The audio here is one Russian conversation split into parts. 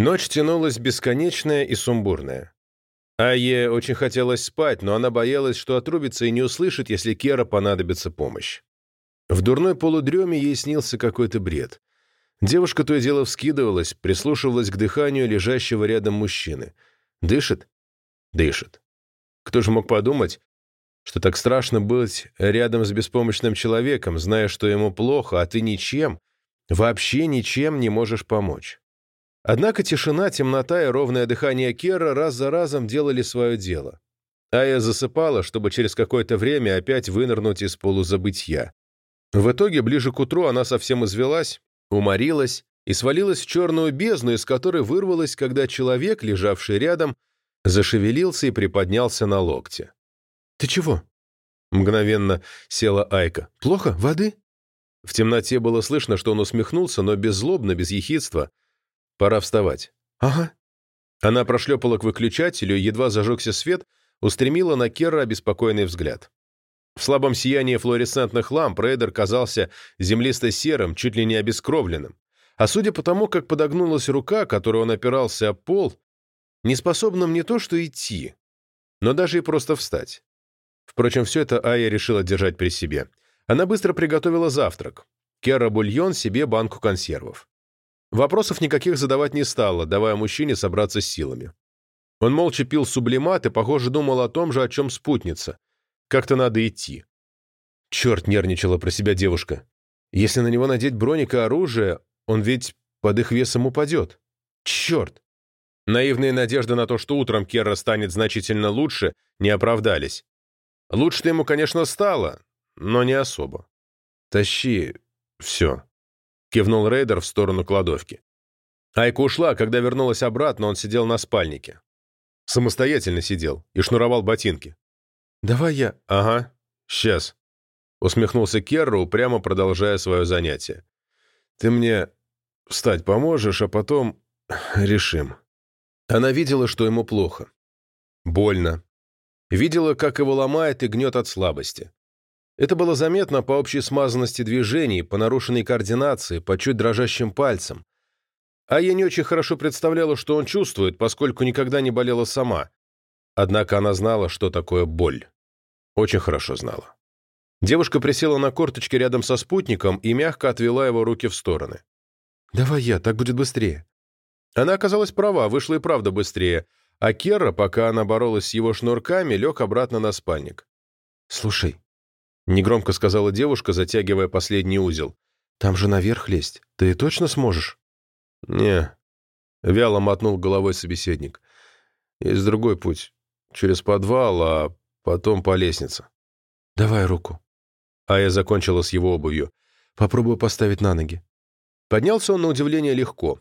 Ночь тянулась бесконечная и сумбурная. Айе очень хотелось спать, но она боялась, что отрубится и не услышит, если Кера понадобится помощь. В дурной полудреме ей снился какой-то бред. Девушка то и дело вскидывалась, прислушивалась к дыханию лежащего рядом мужчины. Дышит? Дышит. Кто же мог подумать, что так страшно быть рядом с беспомощным человеком, зная, что ему плохо, а ты ничем, вообще ничем не можешь помочь. Однако тишина, темнота и ровное дыхание Кера раз за разом делали свое дело. Ая засыпала, чтобы через какое-то время опять вынырнуть из полузабытья. В итоге, ближе к утру она совсем извелась, уморилась и свалилась в черную бездну, из которой вырвалась, когда человек, лежавший рядом, зашевелился и приподнялся на локте. «Ты чего?» Мгновенно села Айка. «Плохо? Воды?» В темноте было слышно, что он усмехнулся, но беззлобно, без ехидства. «Пора вставать». «Ага». Она прошлепала к выключателю, едва зажегся свет, устремила на Керра обеспокоенный взгляд. В слабом сиянии флуоресцентных ламп Рейдер казался землисто-серым, чуть ли не обескровленным. А судя по тому, как подогнулась рука, которой он опирался о пол, неспособным не то что идти, но даже и просто встать. Впрочем, все это Ая решила держать при себе. Она быстро приготовила завтрак. Кера бульон, себе банку консервов. Вопросов никаких задавать не стала, давая мужчине собраться с силами. Он молча пил сублимат и, похоже, думал о том же, о чем спутница. Как-то надо идти. Черт, нервничала про себя девушка. Если на него надеть броник и оружие, он ведь под их весом упадет. Черт! Наивные надежды на то, что утром Керра станет значительно лучше, не оправдались. Лучше-то ему, конечно, стало, но не особо. «Тащи все», — кивнул рейдер в сторону кладовки. Айка ушла, когда вернулась обратно, он сидел на спальнике. Самостоятельно сидел и шнуровал ботинки. «Давай я...» «Ага, сейчас», — усмехнулся Керра, упрямо продолжая свое занятие. «Ты мне встать поможешь, а потом решим». Она видела, что ему плохо. Больно, Видела, как его ломает и гнет от слабости. Это было заметно по общей смазанности движений, по нарушенной координации, по чуть дрожащим пальцам. А я не очень хорошо представляла, что он чувствует, поскольку никогда не болела сама. Однако она знала, что такое боль. Очень хорошо знала. Девушка присела на корточки рядом со спутником и мягко отвела его руки в стороны. «Давай я, так будет быстрее». Она оказалась права, вышла и правда быстрее – а Керра, пока она боролась с его шнурками, лег обратно на спальник. «Слушай», — негромко сказала девушка, затягивая последний узел, «там же наверх лезть. Ты точно сможешь?» «Не», — вяло мотнул головой собеседник. «Есть другой путь. Через подвал, а потом по лестнице». «Давай руку». А я закончила с его обувью. «Попробую поставить на ноги». Поднялся он на удивление легко.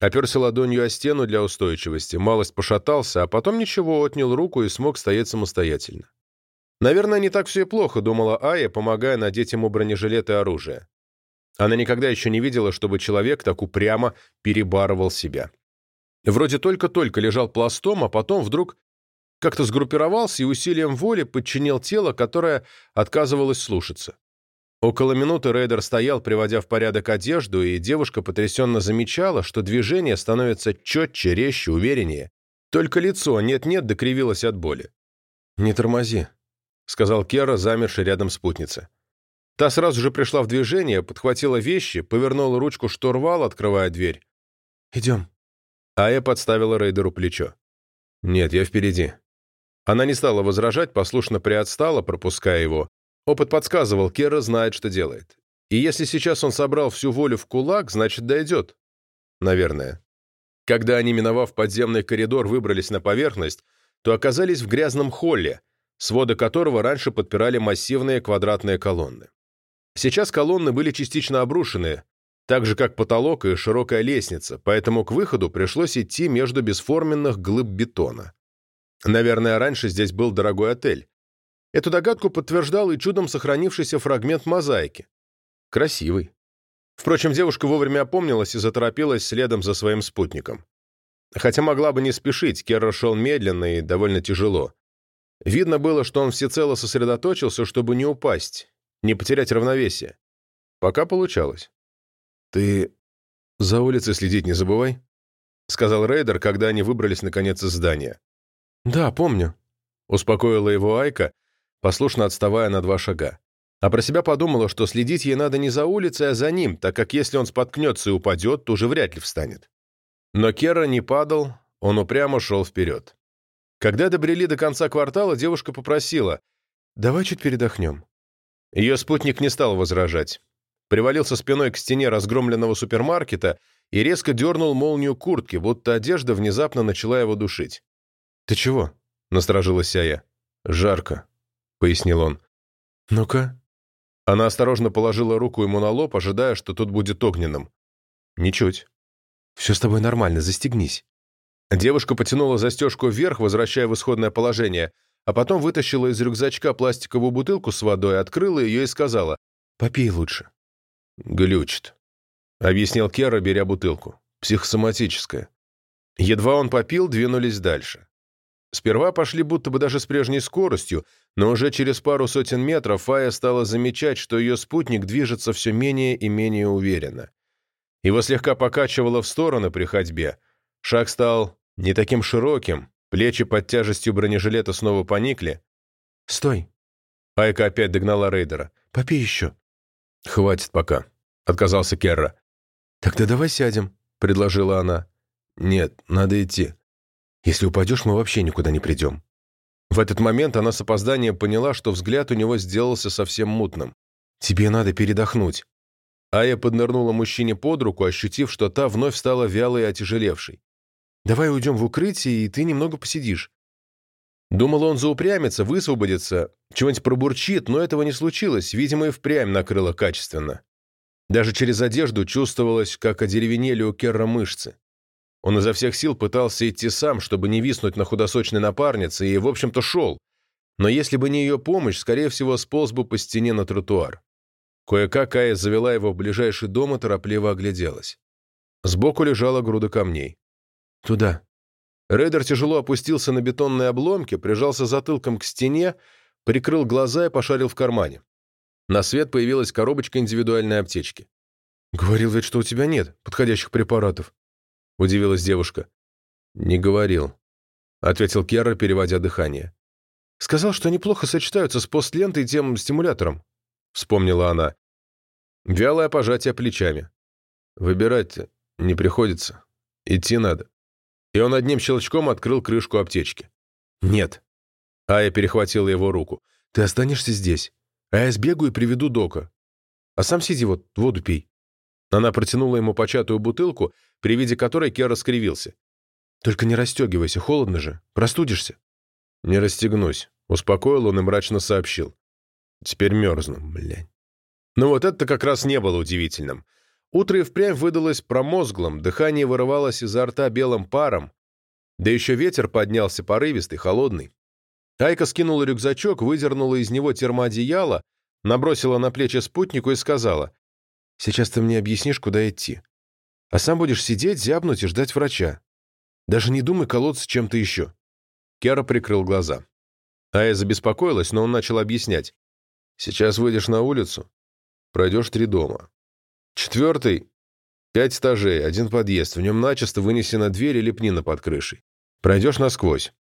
Оперся ладонью о стену для устойчивости, малость пошатался, а потом ничего, отнял руку и смог стоять самостоятельно. Наверное, не так все и плохо, думала Ая, помогая надеть ему бронежилет и оружие. Она никогда еще не видела, чтобы человек так упрямо перебарывал себя. Вроде только-только лежал пластом, а потом вдруг как-то сгруппировался и усилием воли подчинил тело, которое отказывалось слушаться. Около минуты рейдер стоял, приводя в порядок одежду, и девушка потрясенно замечала, что движение становится четче, резче, увереннее. Только лицо нет-нет докривилось от боли. «Не тормози», — сказал Кера, замерший рядом спутницы. Та сразу же пришла в движение, подхватила вещи, повернула ручку штурвал, открывая дверь. «Идем». Ая подставила рейдеру плечо. «Нет, я впереди». Она не стала возражать, послушно приотстала, пропуская его, Опыт подсказывал, Кера знает, что делает. И если сейчас он собрал всю волю в кулак, значит, дойдет. Наверное. Когда они, миновав подземный коридор, выбрались на поверхность, то оказались в грязном холле, своды которого раньше подпирали массивные квадратные колонны. Сейчас колонны были частично обрушены, так же, как потолок и широкая лестница, поэтому к выходу пришлось идти между бесформенных глыб бетона. Наверное, раньше здесь был дорогой отель. Эту догадку подтверждал и чудом сохранившийся фрагмент мозаики. Красивый. Впрочем, девушка вовремя опомнилась и заторопилась следом за своим спутником. Хотя могла бы не спешить, Керра шел медленно и довольно тяжело. Видно было, что он всецело сосредоточился, чтобы не упасть, не потерять равновесие. Пока получалось. «Ты за улицей следить не забывай», — сказал Рейдер, когда они выбрались наконец из здания. «Да, помню», — успокоила его Айка, послушно отставая на два шага. А про себя подумала, что следить ей надо не за улицей, а за ним, так как если он споткнется и упадет, то уже вряд ли встанет. Но Кера не падал, он упрямо шел вперед. Когда добрели до конца квартала, девушка попросила «Давай чуть передохнем». Ее спутник не стал возражать. Привалился спиной к стене разгромленного супермаркета и резко дернул молнию куртки, будто одежда внезапно начала его душить. «Ты чего?» — насторожилась Ая. «Жарко», — пояснил он. «Ну-ка». Она осторожно положила руку ему на лоб, ожидая, что тот будет огненным. «Ничуть». «Все с тобой нормально, застегнись». Девушка потянула застежку вверх, возвращая в исходное положение, а потом вытащила из рюкзачка пластиковую бутылку с водой, открыла ее и сказала «Попей лучше». «Глючит», — объяснил Кера, беря бутылку. «Психосоматическое». Едва он попил, двинулись дальше. Сперва пошли будто бы даже с прежней скоростью, но уже через пару сотен метров Фая стала замечать, что ее спутник движется все менее и менее уверенно. Его слегка покачивало в стороны при ходьбе. Шаг стал не таким широким, плечи под тяжестью бронежилета снова поникли. «Стой!» Айка опять догнала рейдера. «Попей еще!» «Хватит пока», — отказался Керра. «Тогда давай сядем», — предложила она. «Нет, надо идти. Если упадешь, мы вообще никуда не придем». В этот момент она с опозданием поняла, что взгляд у него сделался совсем мутным. «Тебе надо передохнуть». Ая поднырнула мужчине под руку, ощутив, что та вновь стала вялой и отяжелевшей. «Давай уйдем в укрытие, и ты немного посидишь». Думал он заупрямится, высвободится, чего-нибудь пробурчит, но этого не случилось, видимо, и впрямь накрыло качественно. Даже через одежду чувствовалось, как одеревенели у Керра мышцы. Он изо всех сил пытался идти сам, чтобы не виснуть на худосочной напарнице, и, в общем-то, шел. Но если бы не ее помощь, скорее всего, сполз бы по стене на тротуар. Кое-как Кая завела его в ближайший дом и торопливо огляделась. Сбоку лежала груда камней. «Туда», Рейдер тяжело опустился на бетонные обломки, прижался затылком к стене, прикрыл глаза и пошарил в кармане. На свет появилась коробочка индивидуальной аптечки. «Говорил ведь, что у тебя нет подходящих препаратов», — удивилась девушка. «Не говорил», — ответил Керра, переводя дыхание. «Сказал, что неплохо сочетаются с постлентой и тем стимулятором», — вспомнила она. Вялое пожатие плечами. «Выбирать не приходится. Идти надо» и он одним щелчком открыл крышку аптечки. «Нет». Ая перехватила его руку. «Ты останешься здесь, а я сбегу и приведу Дока. А сам сиди вот, воду пей». Она протянула ему початую бутылку, при виде которой Кер раскривился. «Только не расстегивайся, холодно же, простудишься». «Не расстегнусь», — успокоил он и мрачно сообщил. «Теперь мерзну, блядь». Ну вот это как раз не было удивительным. Утро и впрямь выдалось промозглым, дыхание вырывалось изо рта белым паром, да еще ветер поднялся порывистый, холодный. Айка скинула рюкзачок, выдернула из него термоодеяло, набросила на плечи спутнику и сказала, «Сейчас ты мне объяснишь, куда идти. А сам будешь сидеть, зябнуть и ждать врача. Даже не думай колоться чем-то еще». Кера прикрыл глаза. Ая забеспокоилась, но он начал объяснять. «Сейчас выйдешь на улицу, пройдешь три дома. Четвертый — пять этажей, один подъезд. В нем начисто вынесена дверь и лепнина под крышей. Пройдешь насквозь.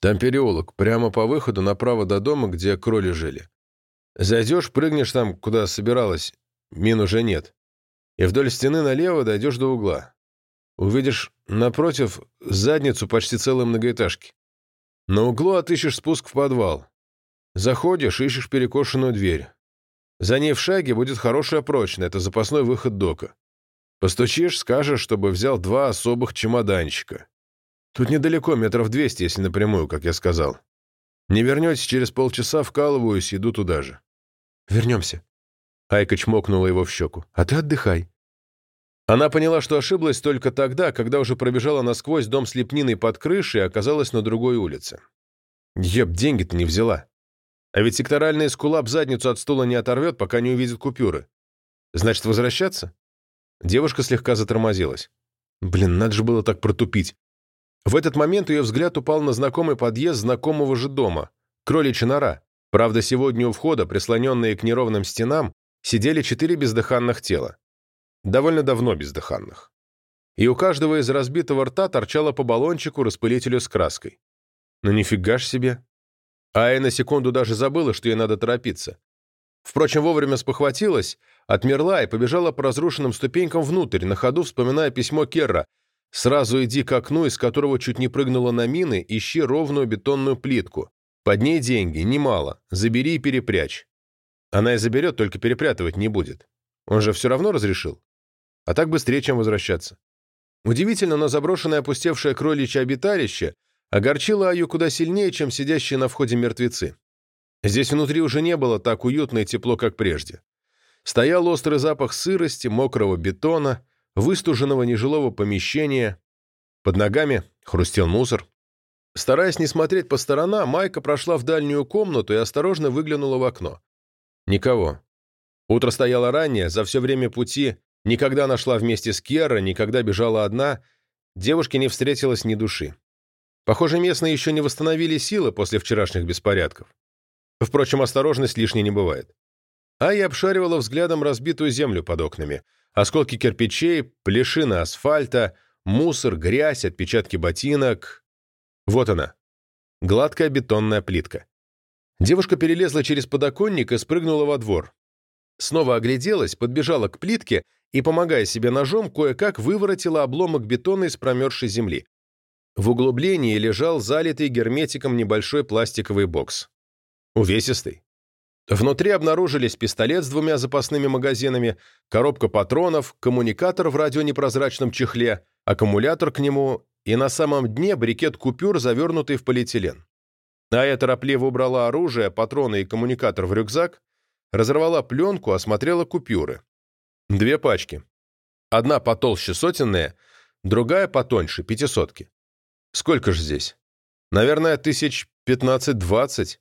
Там переулок, прямо по выходу направо до дома, где кроли жили. Зайдешь, прыгнешь там, куда собиралась, мин уже нет. И вдоль стены налево дойдешь до угла. Увидишь напротив задницу почти целой многоэтажки. На углу отыщешь спуск в подвал. Заходишь, ищешь перекошенную дверь. За ней в шаге будет хорошая прочная, это запасной выход дока. Постучишь, скажешь, чтобы взял два особых чемоданчика. Тут недалеко, метров двести, если напрямую, как я сказал. Не вернетесь, через полчаса вкалываюсь, иду туда же. Вернемся. Айка чмокнула его в щеку. А ты отдыхай. Она поняла, что ошиблась только тогда, когда уже пробежала насквозь дом с лепниной под крышей и оказалась на другой улице. Еб, деньги-то не взяла. А ведь секторальный скулап задницу от стула не оторвет, пока не увидит купюры. Значит, возвращаться? Девушка слегка затормозилась. Блин, надо же было так протупить. В этот момент ее взгляд упал на знакомый подъезд знакомого же дома. Кроличья нора. Правда, сегодня у входа, прислоненные к неровным стенам, сидели четыре бездыханных тела. Довольно давно бездыханных. и у каждого из разбитого рта торчало по баллончику распылителю с краской. Ну нифига ж себе. Ая на секунду даже забыла, что ей надо торопиться. Впрочем, вовремя спохватилась, отмерла и побежала по разрушенным ступенькам внутрь, на ходу вспоминая письмо Керра. «Сразу иди к окну, из которого чуть не прыгнула на мины, ищи ровную бетонную плитку. Под ней деньги, немало. Забери и перепрячь». Она и заберет, только перепрятывать не будет. Он же все равно разрешил. А так быстрее, чем возвращаться. Удивительно, но заброшенное опустевшее кроличье обиталище огорчило Аю куда сильнее, чем сидящие на входе мертвецы. Здесь внутри уже не было так уютно и тепло, как прежде. Стоял острый запах сырости, мокрого бетона, выстуженного нежилого помещения. Под ногами хрустел мусор. Стараясь не смотреть по сторонам, Майка прошла в дальнюю комнату и осторожно выглянула в окно. Никого. Утро стояло раннее, за все время пути никогда нашла вместе с Кьерра, никогда бежала одна, девушке не встретилось ни души. Похоже, местные еще не восстановили силы после вчерашних беспорядков. Впрочем, осторожность лишней не бывает. Ая обшаривала взглядом разбитую землю под окнами. Осколки кирпичей, плешины асфальта, мусор, грязь, отпечатки ботинок. Вот она. Гладкая бетонная плитка. Девушка перелезла через подоконник и спрыгнула во двор. Снова огляделась, подбежала к плитке и, помогая себе ножом, кое-как выворотила обломок бетона из промерзшей земли. В углублении лежал залитый герметиком небольшой пластиковый бокс. Увесистый. Внутри обнаружились пистолет с двумя запасными магазинами, коробка патронов, коммуникатор в радионепрозрачном чехле, аккумулятор к нему и на самом дне брикет купюр, завернутый в полиэтилен. Ая торопливо убрала оружие, патроны и коммуникатор в рюкзак, разорвала пленку, осмотрела купюры. Две пачки. Одна потолще сотенная, другая потоньше, пятисотки. Сколько же здесь? Наверное, тысяч пятнадцать-двадцать.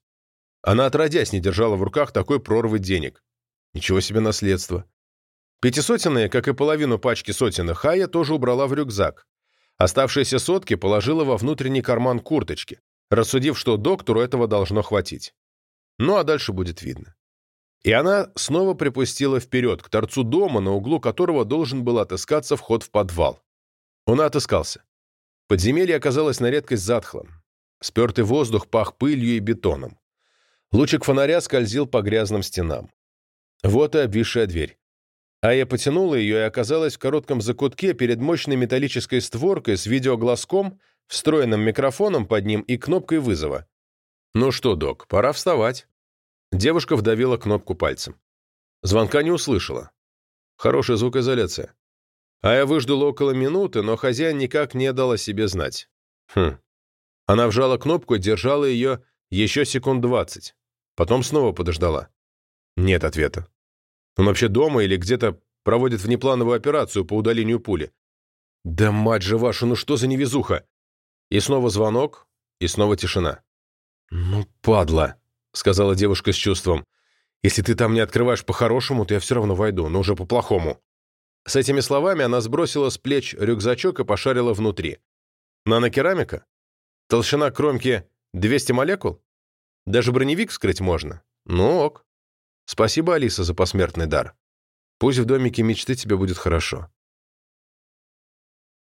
Она отродясь не держала в руках такой прорвы денег. Ничего себе наследство. Пятисотенные, как и половину пачки сотенных, Хая тоже убрала в рюкзак. Оставшиеся сотки положила во внутренний карман курточки, рассудив, что доктору этого должно хватить. Ну а дальше будет видно. И она снова припустила вперед, к торцу дома, на углу которого должен был отыскаться вход в подвал. Он отыскался. Подземелье оказалось на редкость затхлым. Спертый воздух пах пылью и бетоном. Лучик фонаря скользил по грязным стенам. Вот и обвисшая дверь. А я потянула ее и оказалась в коротком закутке перед мощной металлической створкой с видеоглазком, встроенным микрофоном под ним и кнопкой вызова. «Ну что, док, пора вставать». Девушка вдавила кнопку пальцем. Звонка не услышала. Хорошая звукоизоляция. А я выждала около минуты, но хозяин никак не дал о себе знать. Хм. Она вжала кнопку и держала ее еще секунд двадцать. Потом снова подождала. Нет ответа. Он вообще дома или где-то проводит внеплановую операцию по удалению пули. Да мать же ваша, ну что за невезуха? И снова звонок, и снова тишина. «Ну, падла», — сказала девушка с чувством. «Если ты там не открываешь по-хорошему, то я все равно войду, но уже по-плохому». С этими словами она сбросила с плеч рюкзачок и пошарила внутри. Нанокерамика? Толщина кромки 200 молекул? Даже броневик вскрыть можно? Ну ок. Спасибо, Алиса, за посмертный дар. Пусть в домике мечты тебе будет хорошо.